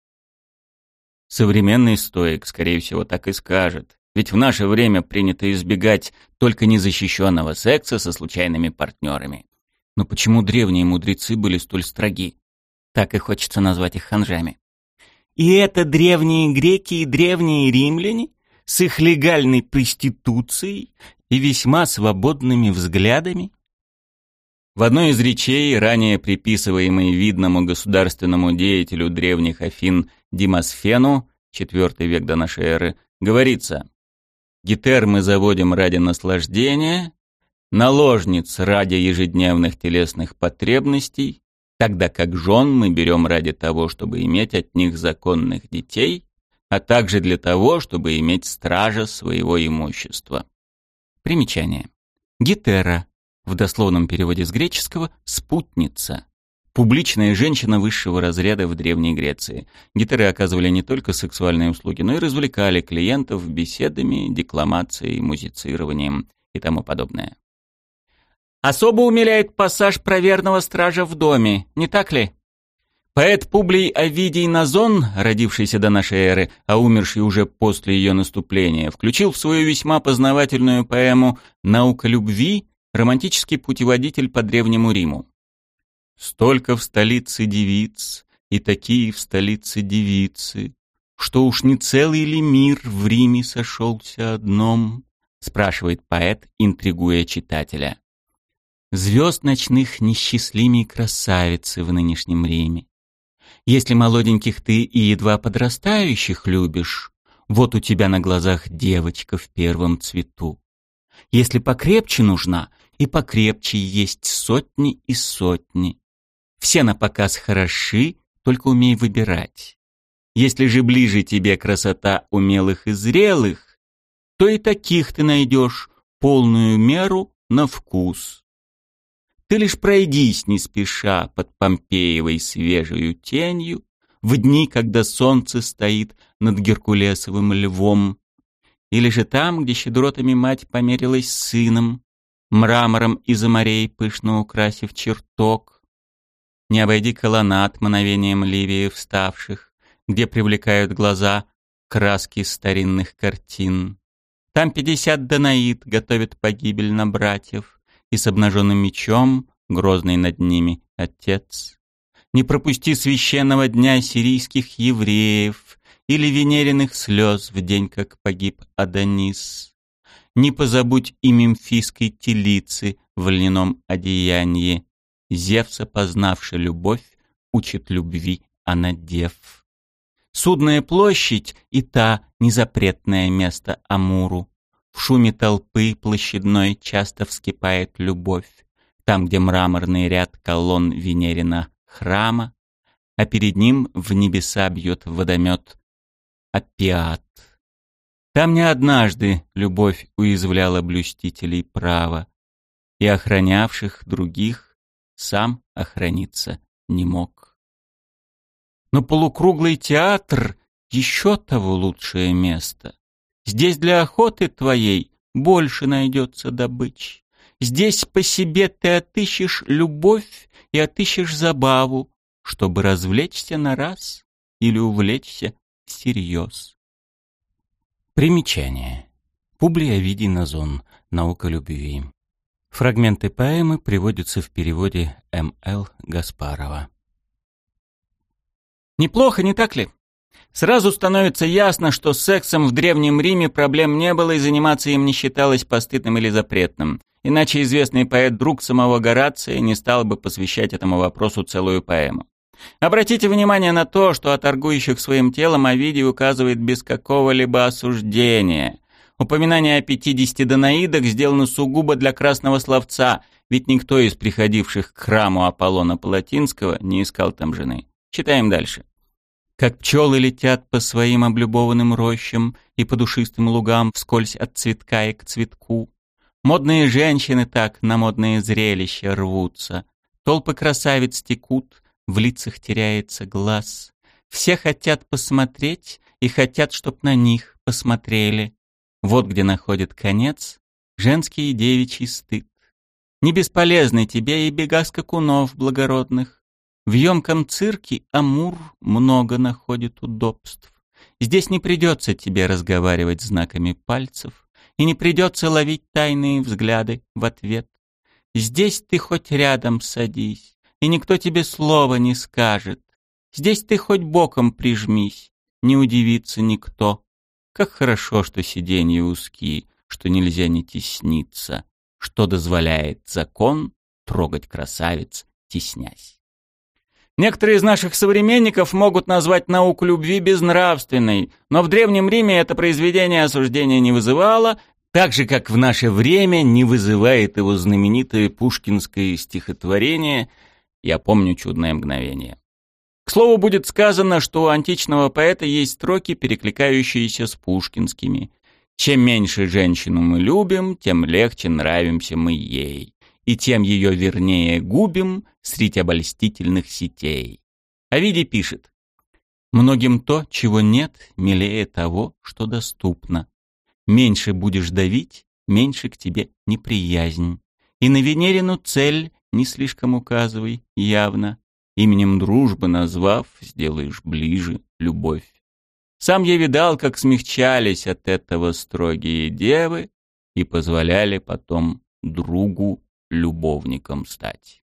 Современный стоик, скорее всего, так и скажет. Ведь в наше время принято избегать только незащищенного секса со случайными партнерами. Но почему древние мудрецы были столь строги? Так и хочется назвать их ханжами. И это древние греки и древние римляне с их легальной проституцией и весьма свободными взглядами? В одной из речей, ранее приписываемой видному государственному деятелю древних Афин Димасфену, IV век до нашей эры, говорится «Гетер мы заводим ради наслаждения, наложниц ради ежедневных телесных потребностей, тогда как жен мы берем ради того, чтобы иметь от них законных детей, а также для того, чтобы иметь стража своего имущества. Примечание. Гетера, в дословном переводе с греческого «спутница». Публичная женщина высшего разряда в Древней Греции. Гетеры оказывали не только сексуальные услуги, но и развлекали клиентов беседами, декламацией, музицированием и тому подобное. Особо умиляет пассаж про верного стража в доме, не так ли? Поэт Публий Овидий Назон, родившийся до нашей эры, а умерший уже после ее наступления, включил в свою весьма познавательную поэму «Наука любви» романтический путеводитель по Древнему Риму. «Столько в столице девиц, и такие в столице девицы, что уж не целый ли мир в Риме сошелся одном?» спрашивает поэт, интригуя читателя. Звезд ночных несчастливей красавицы в нынешнем Риме. Если молоденьких ты и едва подрастающих любишь, вот у тебя на глазах девочка в первом цвету. Если покрепче нужна, и покрепче есть сотни и сотни. Все на показ хороши, только умей выбирать. Если же ближе тебе красота умелых и зрелых, то и таких ты найдешь полную меру на вкус. Ты лишь пройдись не спеша под Помпеевой свежую тенью, в дни, когда солнце стоит над Геркулесовым львом, или же там, где щедротами мать померилась сыном, мрамором из морей пышно украсив чертог. Не обойди колоннад мановением Ливии вставших, где привлекают глаза краски старинных картин. Там пятьдесят Данаид готовят погибель на братьев, и с обнаженным мечом, грозный над ними, отец. Не пропусти священного дня сирийских евреев или венериных слез в день, как погиб Адонис. Не позабудь и мемфийской телицы в льняном одеянии. Зевса, познавший любовь, учит любви, а надев. Судная площадь и та незапретное место Амуру. В шуме толпы площадной часто вскипает любовь, там, где мраморный ряд колонн Венерина храма, а перед ним в небеса бьет водомет опиат. Там не однажды любовь уязвляла блюстителей права, и охранявших других сам охраниться не мог. Но полукруглый театр — еще того лучшее место. Здесь для охоты твоей больше найдется добычи. Здесь по себе ты отыщешь любовь и отыщешь забаву, чтобы развлечься на раз или увлечься всерьез. Примечание. Публий Овидий Назон. Наука любви. Фрагменты поэмы приводятся в переводе М.Л. Гаспарова. Неплохо, не так ли? Сразу становится ясно, что сексом в Древнем Риме проблем не было и заниматься им не считалось постыдным или запретным. Иначе известный поэт, друг самого Горация, не стал бы посвящать этому вопросу целую поэму. Обратите внимание на то, что о торгующих своим телом Овидий указывает без какого-либо осуждения. Упоминание о 50 данаидах сделано сугубо для красного словца, ведь никто из приходивших к храму Аполлона Палатинского не искал там жены. Читаем дальше. Как пчелы летят по своим облюбованным рощам и по душистым лугам вскользь от цветка и к цветку. Модные женщины так на модные зрелища рвутся. Толпы красавиц текут, в лицах теряется глаз. Все хотят посмотреть и хотят, чтоб на них посмотрели. Вот где находит конец женский и девичий стыд. Не бесполезны тебе и бега скакунов благородных. В емком цирке Амур много находит удобств. Здесь не придется тебе разговаривать знаками пальцев, и не придется ловить тайные взгляды в ответ. Здесь ты хоть рядом садись, и никто тебе слова не скажет. Здесь ты хоть боком прижмись, не удивится никто. Как хорошо, что сиденья узкие, что нельзя не тесниться, что дозволяет закон трогать красавиц, теснясь. Некоторые из наших современников могут назвать науку любви безнравственной, но в Древнем Риме это произведение осуждения не вызывало, так же, как в наше время не вызывает его знаменитое пушкинское стихотворение «Я помню чудное мгновение». К слову, будет сказано, что у античного поэта есть строки, перекликающиеся с пушкинскими. «Чем меньше женщину мы любим, тем легче нравимся мы ей» и тем ее вернее губим средь обольстительных сетей. Овидий пишет, «Многим то, чего нет, милее того, что доступно. Меньше будешь давить, меньше к тебе неприязнь. И на Венерину цель не слишком указывай явно. именем дружбы назвав, сделаешь ближе любовь. Сам я видал, как смягчались от этого строгие девы и позволяли потом другу любовником стать.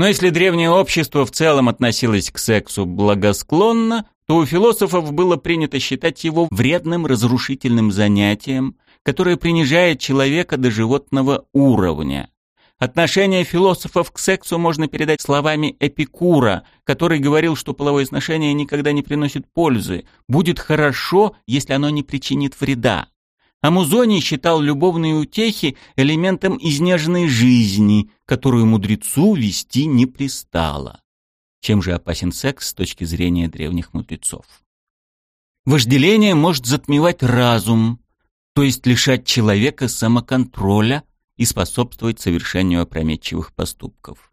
Но если древнее общество в целом относилось к сексу благосклонно, то у философов было принято считать его вредным разрушительным занятием, которое принижает человека до животного уровня. Отношение философов к сексу можно передать словами Эпикура, который говорил, что половое сношение никогда не приносит пользы, будет хорошо, если оно не причинит вреда. А Музоний считал любовные утехи элементом изнеженной жизни, которую мудрецу вести не пристало. Чем же опасен секс с точки зрения древних мудрецов? Вожделение может затмевать разум, то есть лишать человека самоконтроля и способствовать совершению опрометчивых поступков.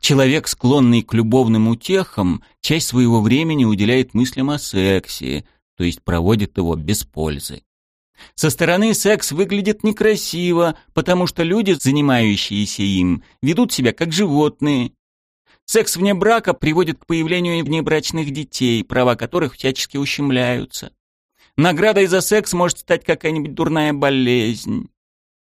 Человек, склонный к любовным утехам, часть своего времени уделяет мыслям о сексе, то есть проводит его без пользы. Со стороны секс выглядит некрасиво, потому что люди, занимающиеся им, ведут себя как животные. Секс вне брака приводит к появлению внебрачных детей, права которых всячески ущемляются. Наградой за секс может стать какая-нибудь дурная болезнь.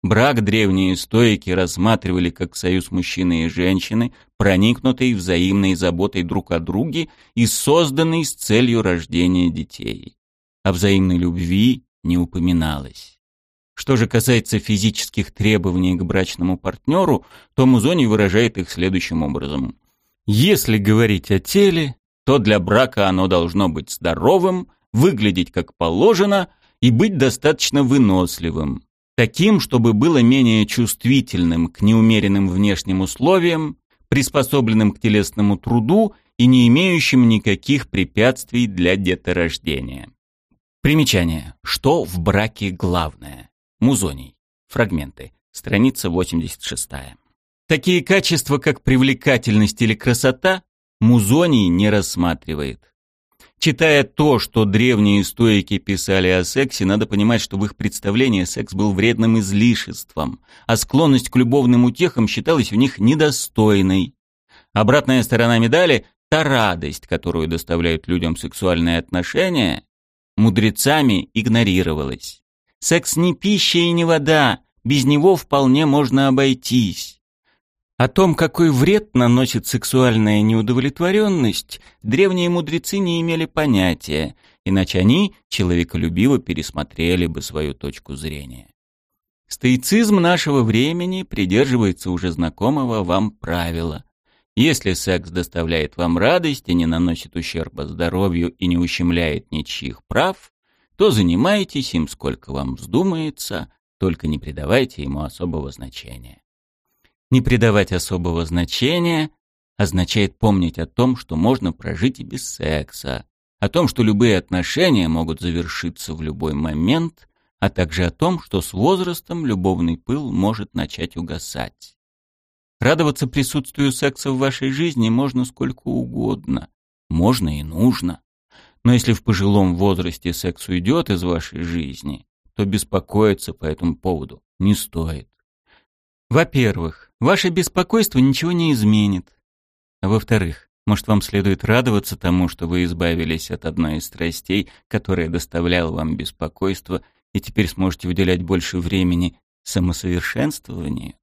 Брак древние стойки рассматривали как союз мужчины и женщины, проникнутый взаимной заботой друг о друге и созданный с целью рождения детей. О взаимной любви не упоминалось. Что же касается физических требований к брачному партнеру, то Музони выражает их следующим образом. Если говорить о теле, то для брака оно должно быть здоровым, выглядеть как положено и быть достаточно выносливым. Таким, чтобы было менее чувствительным к неумеренным внешним условиям, приспособленным к телесному труду и не имеющим никаких препятствий для деторождения. Примечание. Что в браке главное? Музоний. Фрагменты. Страница 86. Такие качества, как привлекательность или красота, Музоний не рассматривает. Читая то, что древние стоики писали о сексе, надо понимать, что в их представлении секс был вредным излишеством, а склонность к любовным утехам считалась в них недостойной. Обратная сторона медали – та радость, которую доставляют людям сексуальные отношения, мудрецами игнорировалась. Секс не пища и не вода, без него вполне можно обойтись. О том, какой вред наносит сексуальная неудовлетворенность, древние мудрецы не имели понятия, иначе они человеколюбиво пересмотрели бы свою точку зрения. Стоицизм нашего времени придерживается уже знакомого вам правила. Если секс доставляет вам радость и не наносит ущерба здоровью и не ущемляет ничьих прав, то занимайтесь им сколько вам вздумается, только не придавайте ему особого значения. Не придавать особого значения означает помнить о том, что можно прожить и без секса, о том, что любые отношения могут завершиться в любой момент, а также о том, что с возрастом любовный пыл может начать угасать. Радоваться присутствию секса в вашей жизни можно сколько угодно, можно и нужно. Но если в пожилом возрасте секс уйдет из вашей жизни, то беспокоиться по этому поводу не стоит. Во-первых, ваше беспокойство ничего не изменит. А во-вторых, может, вам следует радоваться тому, что вы избавились от одной из страстей, которая доставляла вам беспокойство, и теперь сможете уделять больше времени самосовершенствованию?